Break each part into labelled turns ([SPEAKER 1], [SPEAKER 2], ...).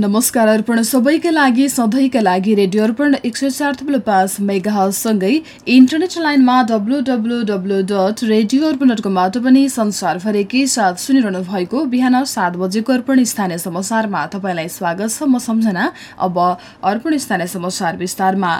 [SPEAKER 1] नमस्कार अर्पण सबैका लागि सधैँका लागि रेडियो अर्पण एक सय चार थुप्रो पाँच मेगासँगै इन्टरनेट लाइनमा W W W dot radio Arpan dot कमबाट पनि संसारभरिकै साथ सुनिरहनु भएको बिहान सात बजेको अर्पण स्थानीय समाचारमा तपाईँलाई स्वागत छ। म सम्झना अब अर्पण स्थानीय समाचार विस्तारमा।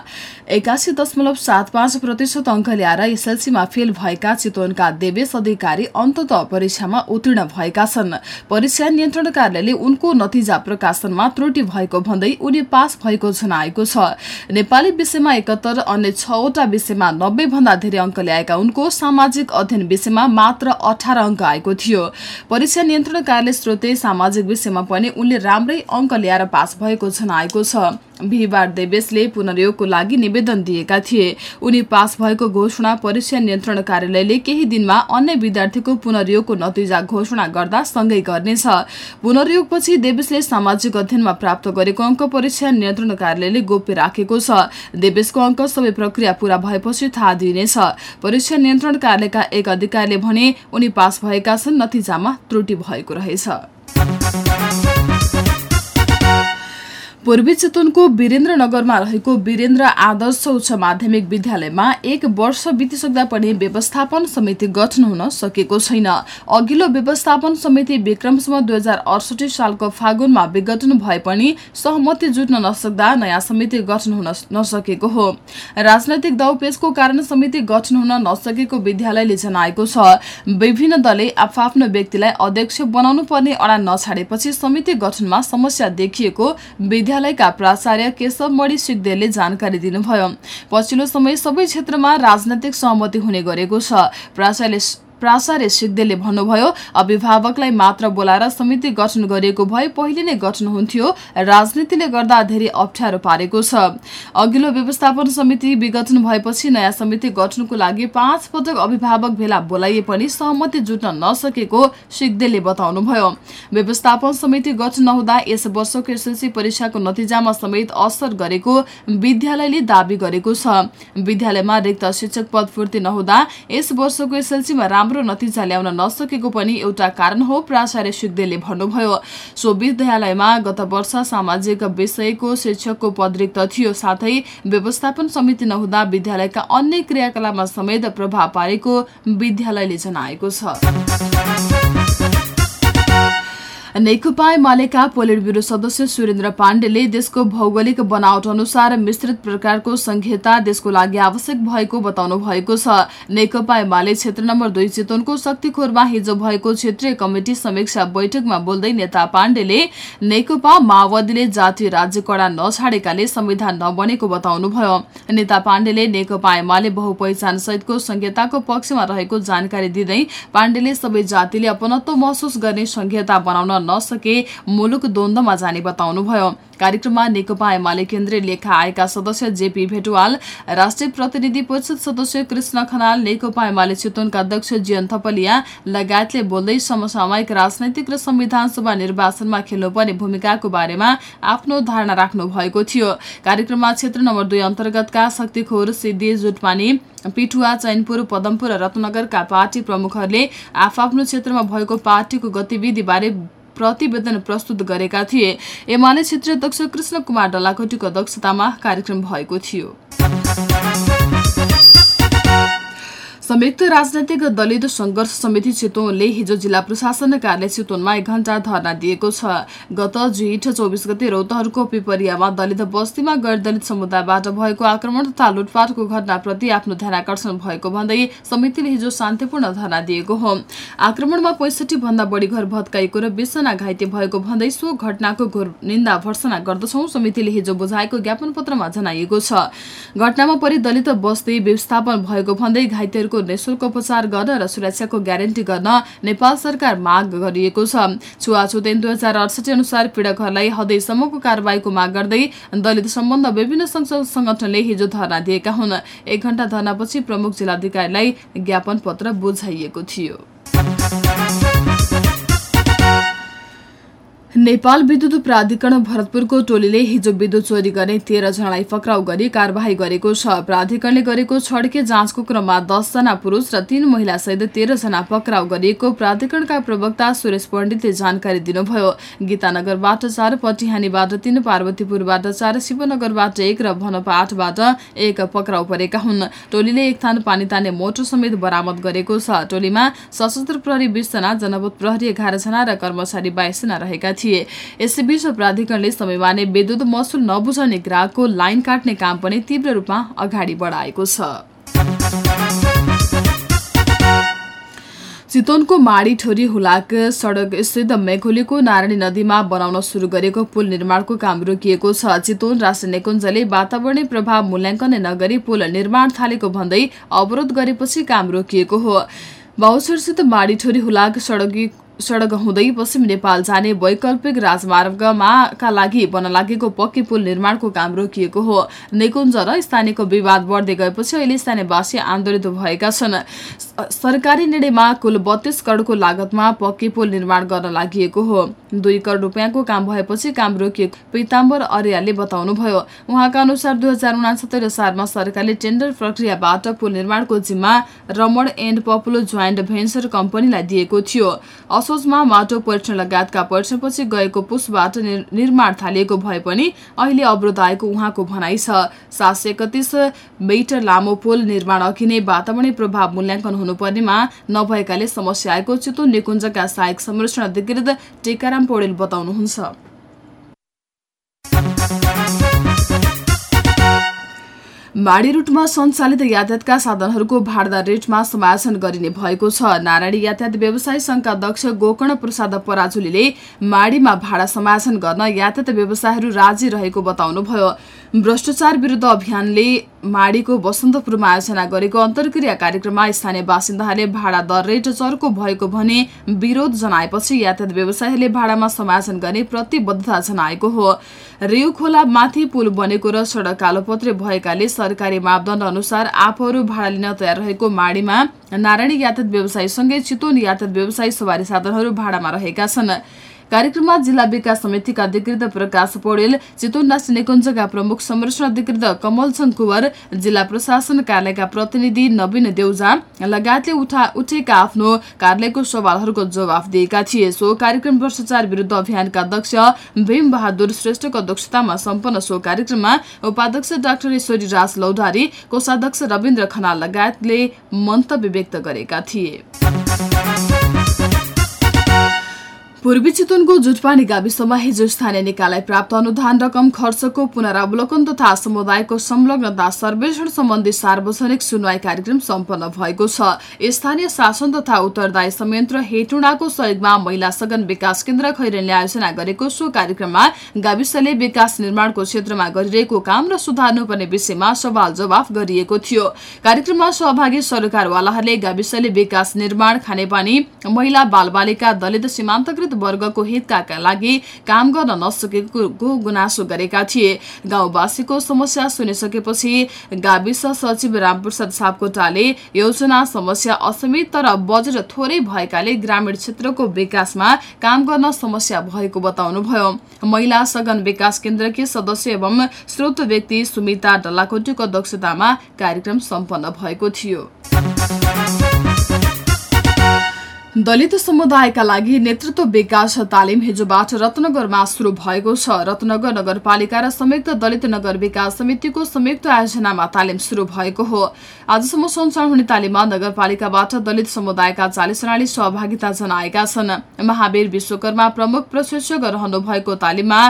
[SPEAKER 1] एकासी दशमलव सात पाँच प्रतिशत अङ्क ल्याएर एसएलसीमा फेल भएका चितवनका देवेश अधिकारी अन्तत परीक्षामा उत्तीर्ण भएका छन्। परीक्षा नियन्त्रण कार्यालयले उनको नतिजा प्रकाशनमा त्रुटि भएको भन्दै उनी पास भएको जनाएको छ। नेपाली विषयमा एकहत्तर अन्य छवटा विषयमा नब्बे भन्दा धेरै अङ्क ल्याएका उनको सामाजिक अध्ययन विषयमा मात्र अठार अङ्क आएको थियो। परीक्षा नियन्त्रण कार्यालय स्रोतै सामाजिक विषयमा पनि उनले राम्रै अङ्क ल्याएर पास भएको जनाएको छ। बिहिबार देवेशले पुनर्योगको लागि निवेदन दिएका थिए। उनी पास भएको घोषणा परीक्षा नियन्त्रण कार्यालयले केही दिनमा अन्य विद्यार्थीको पुनर्योगको नतिजा घोषणा गर्दा सँगै गर्नेछ। पुनर्योगपछि देवेशले सामाजिक अध्ययनमा प्राप्त गरेको अङ्क परीक्षा नियन्त्रण कार्यालयले गोप्य राखेको छ। देवेशको अङ्क सबै प्रक्रिया पूरा भएपछि थाहा दिइनेछ। परीक्षा नियन्त्रण कार्यालयका एक अधिकारीले भने उनी पास भएका छन् नतिजामा त्रुटि भएको रहेछ। पूर्वी चितवनको वीरेन्द्रनगरमा रहेको वीरेन्द्र आदर्श उच्च माध्यमिक विद्यालयमा एक वर्ष बितिसक्दा पनि व्यवस्थापन समिति गठन हुन सकेको छैन। अघिल्लो व्यवस्थापन समिति विक्रमसम्म दुई हजार अडसठी सालको फागुनमा विघटन भए पनि सहमति जुट्न नसक्दा नयाँ समिति गठन हुन नसकेको हो। राजनैतिक दौपेचको कारण समिति गठन हुन नसकेको विद्यालयले जनाएको छ। विभिन्न दलले आफ्नो व्यक्तिलाई अध्यक्ष बनाउनु पर्ने अडा नछाडेपछि समिति गठनमा समस्या देखिएको विद्यालयका प्राचार्य केशव मणि सिग्देलले जानकारी दिनुभयो। पछिल्लो समय सबै क्षेत्रमा राजनैतिक सहमति हुने गरेको छ। प्राचार्य प्राचार्य सिग्देलले भन्नुभयो अभिभावकलाई मात्र बोलाएर समिति गठन गरिएको भए पहिले नै गठन हुन्थ्यो। राजनीतिले गर्दा धेरै अप्ठ्यारो पारेको छ। अघिल्लो व्यवस्थापन समिति विघटन भएपछि नयाँ समिति गठनको लागि पाँच पटक अभिभावक भेला बोलाइए पनि सहमति जुट्न नसकेको सिग्देलले बताउनुभयो। व्यवस्थापन समिति गठन नहुँदा यस वर्षको एसएलसी परीक्षाको नतिजामा समेत असर गरेको विद्यालयले दावी गरेको छ। विद्यालयमा रिक्त शिक्षक पद पूर्ति नहुँदा यस वर्षको एसएलसीमा राम्रो नतिजा ल्याउन नसकेको पनि एउटा कारण हो प्राचार्य सिग्देलले भन्नुभयो। सो विद्यालयमा गत वर्ष सामाजिक विषयको शिक्षकको पद रिक्त थियो साथै व्यवस्थापन समिति नहुँदा विद्यालयका अन्य क्रियाकलापमा समेत प्रभाव पारेको विद्यालयले जनाएको छ। नेकपा एमालेका पोलिट ब्युरो सदस्य सुरेन्द्र पाण्डेले देशको भौगोलिक बनावट अनुसार मिश्रित प्रकारको संहिता देशको लागि आवश्यक भएको बताउनु भएको छ नेकपा एमाले क्षेत्र नम्बर दुई चितवनको शक्तिखोरमा हिजो भएको क्षेत्रीय कमिटी समीक्षा बैठकमा बोल्दै नेता पाण्डेले नेकपा माओवादीले जातीय राज्य कडा नछाडेकाले संविधान नबनेको बताउनुभयो नेता पाण्डेले नेकपा एमाले बहुपहिचान सहितको संहिताको पक्षमा रहेको जानकारी दिँदै पाण्डेले सबै जातिले अपनत्व महसुस गर्ने संहिता बनाउन नसके मुलुक द्वन्दमा जाने बताउनुभयो। कार्यक्रममा नेकपा एमाले केन्द्रीय लेखा आएका सदस्य जेपी भेटवाल राष्ट्रिय प्रतिनिधि परिषद सदस्य कृष्ण खनाल नेकपा एमाले चितवनका अध्यक्ष जीवन थपलिया लगायतले बोल्दै समसामयिक राजनैतिक र संविधान सभा निर्वाचनमा खेल्नुपर्ने भूमिकाको बारेमा आफ्नो धारणा राख्नु भएको थियो। कार्यक्रममा क्षेत्र नम्बर दुई अन्तर्गतका शक्तिखोर सिद्धि जुटपानी पिठुवा चैनपुर पदमपुर र रत्नगरका पार्टी प्रमुखहरूले आफ्नो क्षेत्रमा भएको पार्टीको गतिविधिबारे प्रतिवेदन प्रस्तुत गरेका थिए। एमाले क्षेत्रीय अध्यक्ष कृष्ण कुमार डलाकोटीको अध्यक्षतामा कार्यक्रम भएको थियो। संयुक्त राजनैतिक दलित संघर्ष समिति चितवनले हिजो जिल्ला प्रशासन कार्यालय चितवनमा एक घण्टा धरना दिएको छ। गत जेठ चौबिस गते रौतहरको पिपरियामा दलित बस्तीमा गैर दलित समुदायबाट भएको आक्रमण तथा लुटपाटको घटनाप्रति आफ्नो ध्यान आकर्षण भएको भन्दै समितिले हिजो शान्तिपूर्ण धरना दिएको हो। आक्रमणमा पैँसठी भन्दा बढी घर भत्काइएको र बिसजना घाइते भएको भन्दै सो घटनाको घोर निन्दा भर्सना गर्दछौ समितिले हिजो बुझाएको ज्ञापन पत्रमा जनाइएको छ। घटनामा परि दलित बस्ती व्यवस्थापन भएको भन्दै घाइतेहरूको निशुल्क उपचार गर्न र सुरक्षाको ग्यारेन्टी गर्न नेपाल सरकार माग गरिएको छ छुवाछुत ऐन दुई हजार अडसठी अनुसार पीड़कहरूलाई हदैसम्मको कारवाहीको माग गर्दै दलित सम्बन्ध विभिन्न संगठनले हिजो धरना दिएका हुन् एक घण्टा धरनापछि प्रमुख जिल्लाधिकारीलाई ज्ञापन पत्र बुझाइएको थियो। नेपाल विद्युत प्राधिकरण भरतपुरको टोलीले हिजो विद्युत चोरी गर्ने तेह्रजनालाई पक्राउ गरी कार्यवाही गरेको छ। प्राधिकरणले गरेको छड्के जाँचको क्रममा दसजना पुरूष र तीन महिलासहित तेह्रजना पक्राउ गरिएको प्राधिकरणका प्रवक्ता सुरेश पण्डितले जानकारी दिनुभयो। गीतानगरबाट चार पटिहानीबाट तीन पार्वतीपुरबाट चार शिवनगरबाट एक र भनपा आठबाट एक पक्राउ परेका हुन्। टोलीले एक थान पानी तान्ने मोटर समेत बरामद गरेको छ। टोलीमा सशस्त्र प्रहरी बीसजना जनपद प्रहरी एघारजना र कर्मचारी बाइसजना रहेका यसैबीच प्राधिकरणले समयमा नै विद्युत महसुल नबुझाउने ग्राहकको लाइन काट्ने काम पनि तीव्र रूपमा अगाडि बढाएको छ। चितवनको माडी ठोरी हुलाक सड़क स्थित मेघोलीको नारायणी नदीमा बनाउन शुरू गरेको पुल निर्माणको काम रोकिएको छ। चितवन राष्ट्रिय निकुञ्जले वातावरणीय प्रभाव मूल्याङ्कन नगरी पुल निर्माण थालेको भन्दै अवरोध गरेपछि काम रोकिएको हो। बाउचरसित माडी ठोरी हुलाक सड़क सड़क हुँदै पश्चिम नेपाल जाने वैकल्पिक राजमार्गमाका लागि बन्न लागेको पक्की पुल निर्माणको काम रोकिएको हो। निकुञ्ज र स्थानीयको विवाद बढ्दै गएपछि अहिले स्थानीयवासी आन्दोलित भएका छन्। सरकारी निर्णयमा कुल बत्तीस करोडको लागतमा पक्की पुल निर्माण गर्न लागि हो। दुई करोड रुपियाँको काम भएपछि काम रोकिएको पिताम्बर अर्यालले बताउनुभयो। उहाँका अनुसार दुई हजार उनासत्तरी सालमा सरकारले टेन्डर प्रक्रियाबाट पुल निर्माणको जिम्मा Raman and popular joint venture कम्पनीलाई दिएको थियो। असोजमा माटो परीक्षण लगायतका परीक्षणपछि गएको पुसबाट निर्माण थालिएको भए पनि अहिले अवरोध आएको उहाँको भनाइ छ। सात सय एकतिस मिटर लामो पुल निर्माण अघि नै वातावरणीय प्रभाव मूल्याङ्कन हुनुपर्नेमा नभएकाले समस्या आएको। चितवन निकुञ्जका सहायक संरक्षण अधिकृत टेकाराम पौडेल बताउनुहुन्छ। माडी रूटमा सञ्चालित यातायातका साधनहरूको भाडा रेटमा समायोजन गरिने भएको छ। नारायणी यातायात व्यवसाय संघका अध्यक्ष गोकर्ण प्रसाद पराजुलीले माडीमा भाडा समायोजन गर्न यातायात व्यवसायहरू राजी रहेको बताउनुभयो। भ्रष्टाचार विरुद्ध अभियानले माडीको बसन्तपुरमा आयोजना गरेको अन्तर्क्रिया कार्यक्रममा स्थानीय बासिन्दाहरूले भाडा दर रेट चर्को भएको भने विरोध जनाएपछि यातायात व्यवसायीहरूले भाडामा समायोजन गर्ने प्रतिबद्धता जनाएको हो। रेउ खोला माथि पुल बनेको र सड़क कालोपत्रे भएकाले सरकारी मापदण्ड अनुसार आफूहरू भाडा लिन तयार रहेको माडीमा नारायणी यातायात व्यवसायीसँगै चितवन यातायात व्यवसायी सवारी साधनहरू भाडामा रहेका छन्। कार्यक्रममा जिल्ला विकास समितिका अधिकृत प्रकाश पौडेल चितवन राष्ट्रिय निकुञ्जका प्रमुख संरक्षण अधिकृत कमलचन्द कुवर जिल्ला प्रशासन कार्यालयका प्रतिनिधि नवीन देउजा लगायतले उठा उठेका आफ्नो कार्यालयको सवालहरूको जवाफ दिएका थिए। सो कार्यक्रम भ्रष्टाचार विरुद्ध अभियानका अध्यक्ष भीम बहादुर श्रेष्ठको अध्यक्षतामा सम्पन्न सो कार्यक्रममा उपाध्यक्ष डाक्टर ईश्वरी राज लौधारी कोषाध्यक्ष रविन्द्र खनाल लगायतले मन्तव्य व्यक्त गरेका थिए। पूर्वी चितवनको जुटपानी गाविसमा हिजो स्थानीय निकायलाई प्राप्त अनुदान रकम खर्चको पुनरावलोकन तथा समुदायको संलग्नता सर्वेक्षण सम्बन्धी सार्वजनिक सुनवाई कार्यक्रम सम्पन्न भएको छ। स्थानीय शासन तथा उत्तरदायी संयन्त्र हेटुडाको सहयोगमा महिला सगन विकास केन्द्र खैरेनले आयोजना गरेको सो कार्यक्रममा गाविसले विकास निर्माणको क्षेत्रमा गरिरहेको काम र सुधार्नुपर्ने विषयमा सवाल जवाफ गरिएको थियो। कार्यक्रममा सहभागी सरकारवालाहरूले गाविसले विकास निर्माण खानेपानी महिला बालबालिका दलित सीमान्तकृत वञ्चित वर्गको हितका लागि काम गर्न नसकेको गुनासो गरेका थिए। गाउँवासीको समस्या सुनिसकेपछि गाविस सचिव रामप्रसाद सापकोटाले योजना समस्या असीमित तर बजेट थोरै भएकाले ग्रामीण क्षेत्रको विकासमा काम गर्न समस्या भएको बताउनुभयो। महिला सघन विकास केन्द्रकी सदस्य एवं स्रोत व्यक्ति सुमिता डल्लाकोटीको अध्यक्षतामा कार्यक्रम सम्पन्न भएको थियो। दलित समुदायका लागि नेतृत्व विकास तालिम हिजोबाट रत्नगरमा शुरू भएको छ। रत्नगर नगरपालिका र संयुक्त दलित नगर विकास समितिको संयुक्त आयोजनामा तालिम शुरू भएको हो। आजसम्म सञ्चालन हुने तालिममा नगरपालिकाबाट दलित समुदायका चालिसजनाले सहभागिता जनाएका छन्। महावीर विश्वकर्मा प्रमुख प्रशिक्षक रहनु भएको तालिममा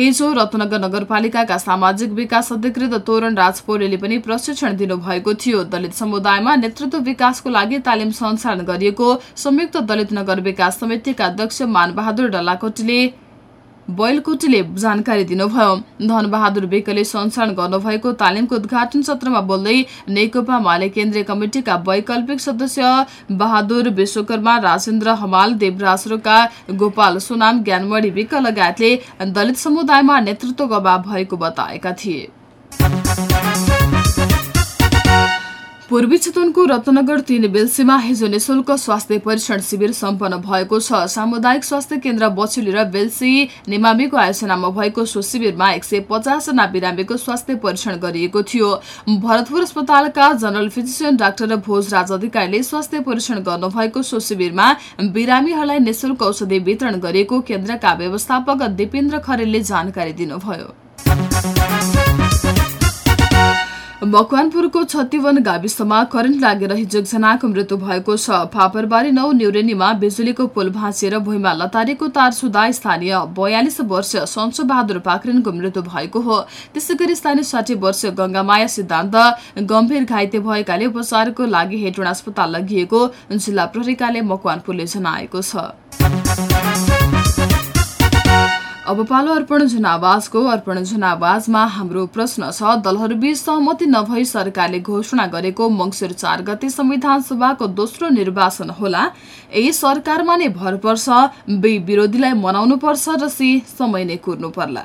[SPEAKER 1] हिजो रत्नगर नगरपालिकाका सामाजिक विकास अधिकृत तोरण राज पनि प्रशिक्षण दिनुभएको थियो। दलित समुदायमा नेतृत्व विकासको लागि तालिम सञ्चालन गरिएको संयुक्त दलित नगर विकास समितिका अध्यक्ष मानबहादुर डल्लाकोटीले बैलकोटीले जानकारी दिनुभयो। धनबहादुर विकले सञ्चालन गर्नुभएको तालिमको उद्घाटन सत्रमा बोल्दै नेकपा माले केन्द्रीय कमिटिका वैकल्पिक सदस्य बहादुर विश्वकर्मा राजेन्द्र हमाल देवराज रोका गोपाल सुनाम ज्ञानमणि विक लगायतले दलित समुदायमा नेतृत्वको अभाव भएको बताएका थिए। पूर्वी चितवनको रत्नगर तीन बेल्सीमा हिजो निशुल्क स्वास्थ्य परीक्षण शिविर सम्पन्न भएको छ। सामुदायिक स्वास्थ्य केन्द्र बछुली र बेल्सी निमामीको आयोजनामा भएको सो शिविरमा एक सय पचासजना बिरामीको स्वास्थ्य परीक्षण गरिएको थियो। भरतपुर अस्पतालका जनरल फिजिसियन डाक्टर भोजराज अधिकारीले स्वास्थ्य परीक्षण गर्नुभएको सो शिविरमा बिरामीहरूलाई निशुल्क औषधि वितरण गरिएको केन्द्रका व्यवस्थापक दिपेन्द्र खरेलले जानकारी दिनुभयो। मकवानपुरको छत्तीवन गाविसमा करेन्ट लागेर हिजो एकजनाको मृत्यु भएको छ। फापरबारी नौ न्युरेनीमा बिजुलीको पुल भाँचिएर भुइँमा लतारेको तार सुधा स्थानीय बयालिस वर्ष सन्चो बहादुर पाखरिनको मृत्यु भएको हो। त्यसै गरी स्थानीय साठी वर्ष गंगामाया सिद्धान्त गम्भीर घाइते भएकाले उपचारको लागि हेटोड अस्पताल लगिएको जिल्ला प्रहरीकाले मकवानपुरले जनाएको छ। अब पालो अर्पण जनावाजको अर्पण जनावाजमा हाम्रो प्रश्न छ दलहरूबीच सहमति नभई सरकारले घोषणा गरेको मंगिर चार गते संविधान सभाको दोस्रो निर्वाचन होला। ए सरकारमा नै भर पर्छ। बी विरोधीलाई मनाउनु पर्छ र सी समय नै कुर्नु पर्ला।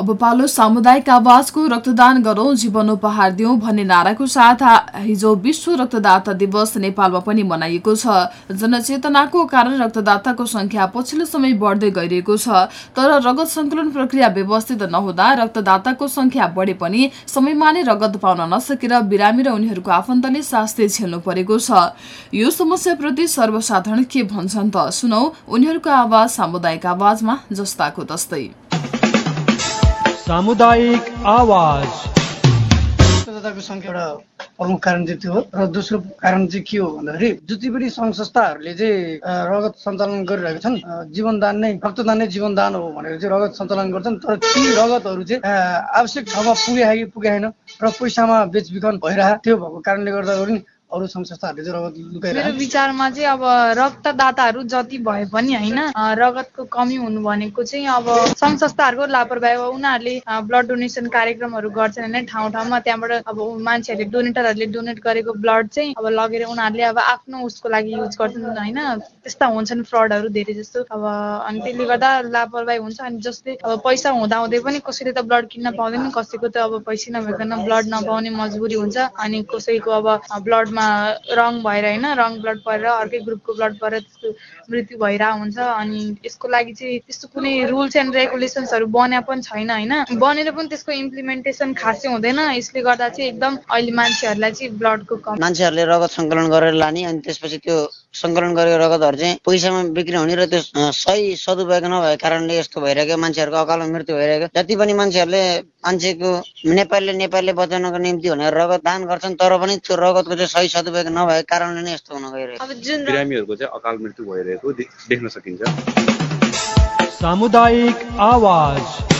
[SPEAKER 1] अब पालो सामुदायिक आवाजको रक्तदान गरौं जीवन उपहार दिउँ भन्ने नाराको साथ हिजो विश्व रक्तदाता दिवस नेपालमा पनि मनाइएको छ। जनचेतनाको कारण रक्तदाताको संख्या पछिल्लो समय बढ्दै गइरहेको छ। तर रगत संकलन प्रक्रिया व्यवस्थित नहुँदा रक्तदाताको संख्या बढे पनि समयमा नै रगत पाउन नसकेर बिरामी र उनीहरूको आफन्तले शास्ति झेल्नु परेको छ। यो समस्याप्रति सर्वसाधारण के भन्छन् त? सुनौ उनीहरूको आवाज सामुदायिक आवाजमा जस्ताको तस्तै।
[SPEAKER 2] सामुदायिक आवाज।
[SPEAKER 3] मतदाताको सङ्ख्या एउटा प्रमुख कारण चाहिँ त्यो हो र दोस्रो कारण चाहिँ के हो भन्दाखेरि जति पनि सङ्घ संस्थाहरूले चाहिँ रगत सञ्चालन गरिरहेका छन् जीवनदान नै रक्तदान नै जीवनदान हो भनेर चाहिँ रगत सञ्चालन गर्छन्। तर ती रगतहरू चाहिँ आवश्यक ठाउँमा पुगे कि पुगेन र पैसामा बेचबिखन भइरहेको त्यो भएको कारणले गर्दा पनि अरू संस्थाहरूले चाहिँ रगत लुकाइरहेको
[SPEAKER 4] मेरो विचारमा चाहिँ अब रक्तदाताहरू जति भए पनि होइन रगतको कमी हुनु भनेको चाहिँ अब सङ्घ संस्थाहरूको लापरवाही हो। उनीहरूले ब्लड डोनेसन कार्यक्रमहरू गर्छन् होइन ठाउँ ठाउँमा त्यहाँबाट अब मान्छेहरूले डोनेटरहरूले डोनेट गरेको ब्लड चाहिँ अब लगेर उनीहरूले अब आफ्नो उसको लागि युज गर्छन् होइन। त्यस्ता हुन्छन् फ्रडहरू धेरै जस्तो। अब अनि त्यसले गर्दा लापरवाही हुन्छ अनि जसले अब पैसा हुँदा हुँदै पनि कसैले त ब्लड किन्न पाउँदैन कसैको त अब पैसा नभइकन ब्लड नपाउने मजबुरी हुन्छ अनि कसैको अब ब्लडमा रङ भएर होइन रङ ब्लड परेर अर्कै ग्रुपको ब्लड परेर त्यसको मृत्यु भइरहेको हुन्छ। अनि यसको लागि चाहिँ त्यस्तो कुनै रुल्स एन्ड रेगुलेसन्सहरू बन्या पनि छैन होइन। बनेर पनि त्यसको इम्प्लिमेन्टेसन खासै हुँदैन। यसले गर्दा चाहिँ एकदम अहिले मान्छेहरूलाई चाहिँ ब्लडको कम
[SPEAKER 5] मान्छेहरूले रगत सङ्कलन गरेर लाने अनि त्यसपछि त्यो सङ्कलन गरेको रगतहरू चाहिँ पैसामा बिक्री हुने र त्यो सही सदुपयोग नभएको कारणले यस्तो भइरहेको मान्छेहरूको अकालमा मृत्यु भइरहेको जति पनि मान्छेहरूले मान्छेको नेपालीले नेपालीले बचाउनको निम्ति भनेर रगत दान गर्छन् तर पनि त्यो रगतको चाहिँ सही सदुपयोग नभएको कारणले नै यस्तो हुन गइरहेको
[SPEAKER 6] बिरामीहरूको चाहिँ अकाल मृत्यु भइरहेको देख्न सकिन्छ।
[SPEAKER 2] सामुदायिक आवाज।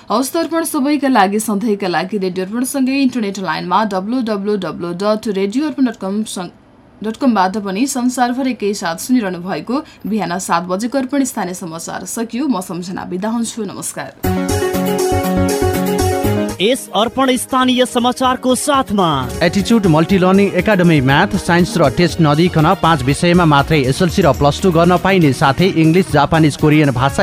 [SPEAKER 1] दर्पण सबैका लागि सधैँका लागि रेडियो अर्पणसँगै इन्टरनेट लाइनमा W W W dot radio Arpan dot com dot कमबाट पनि संसारभरिकै साथ सुनिरहनु भएको बिहान सात बजेको अर्पण स्थानीय समाचार सकियो। म सम्झना बिदा हुन्छु। नमस्कार।
[SPEAKER 7] यस अर्पण स्थानीय समाचारको साथमा
[SPEAKER 8] एटिच्युड मल्टी एकाडेमी म्याथ साइन्स र टेस्ट नदिकन पाँच विषयमा मात्रै एसएलसी र प्लस टू गर्न पाइने साथै इङ्ग्लिस जापानिज कोरियन भाषा